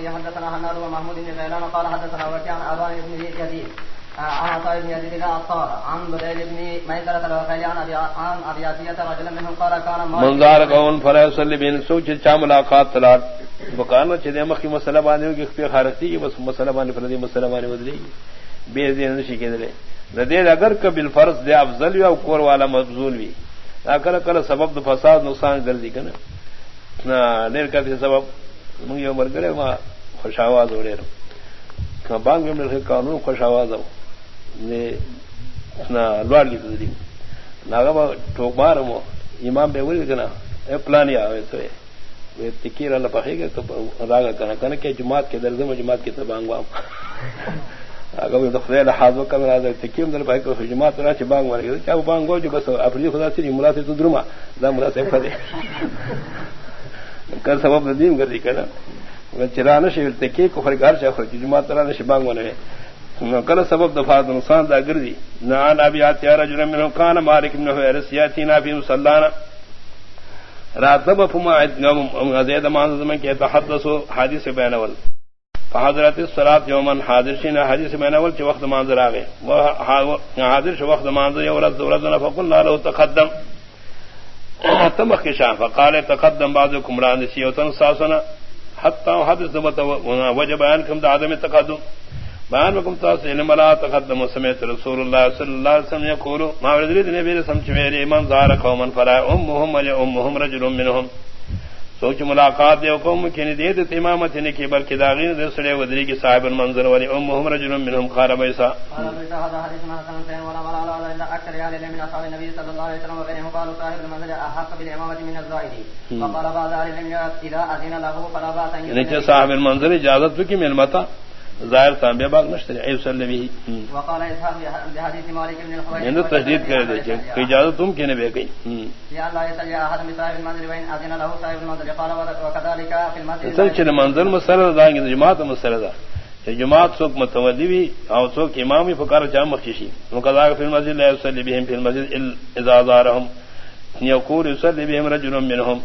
وبه حدثنا حناد ومحمود بن غيلان، قال حدثنا وكيع عن ابان بن يزيد عن عطاء بن يزيد العطار عن بديل بن ميسرة الوقيل عن عن ابي عطية رجلا منهم، قال كان منظار قون فلا يصلي بين سوچ چا ملاقات تلار بکانو چھ دے مخی مسئلہ باندې کی خپل خارختی بس مسئلہ باندې فردی مسئلہ باندې بدلی بے دین نشی کېدل ردی اگر کبل فرض دے افضل یا کور والا مبذول وی. اگر کل سبب دو فساد نقصان کر دی کنا. نا، دیر کتے سبب منگی عمر کرے ما خوش آواز ہو رہے بانگ میں قانون خوش آواز ہو لوڑ کی تدری ناگا با ٹوک مار مو امام بے ولی کنا اے پلانی آوے تو تکیر اللہ پخے گا تو راگا کنا کنا کہ جماعت کے درد میں جماعت کی تبانگ وام اگر خدای له حاضر کړه راځي تکیم در پای کو جماعت را چې بانګ ورګي چا بانګ وځي بس افری خدا سي ملاسه تو درما دا ملاسه فدي کر سبب ندیم ګرځي کړه چرانه شي تکي کو فرګار چې خو جماعت را نشي بانګ ونه کل سبب دفاع نقصان دا ګرځي گردی نان ابی آتیا رجل من کان مالک بن حویرس یاتینا فی مصلانا راتب فما زید مان زمن کے تحدث حدیث بین اول فحضرت الصلاۃ یوما حاضر شین حدیث بین اول چ وقت منظر اگے حاضر شو وقت منظر یو رد ورد فقلنا له تقدم۔ تمخشان فقال تقدم بعضكم ران سیوتن ساسنا حتى حدث دمت وجه بیان کم دا عدم تقدم. بیان وکم تاس علم لا تقدم سمیت رسول اللہ صلی اللہ علیہ وسلم یقولو، ما وردرید نبیر سمچ میری من زار قوما، فلا امهم ولی امهم رجل منهم سوچ ملاقات دے قوم کی نے دے تے امامت نے کہ بلکہ داغین دے سڑے ودری کی صاحب المنظر ولی امهم رجل منهم قال بیسا صاحب المنزل اجازت کی ملمتا؟ ظاہر تھا بے باغ نشتر عیب وسلم وقال اسحاق بحدیث مالک بن الخویل یعنی تجدید کر دے کہ اجازت تم کہنے بے گئی؟ یا اللہ يسلی احد من صاحب المنزل وین اذن له صاحب المنزل قال وكذلك في المسجد اصل چنے منزل مسئلہ دا کہ جماعت مسئلہ دا۔ جماعت سوک متولی بھی او سوک امام بھی فقار جام مخشی وكذلك في المسجد لا يصلي بهم في المسجد اذا زارهم يقول يصلي بهم رجل منهم۔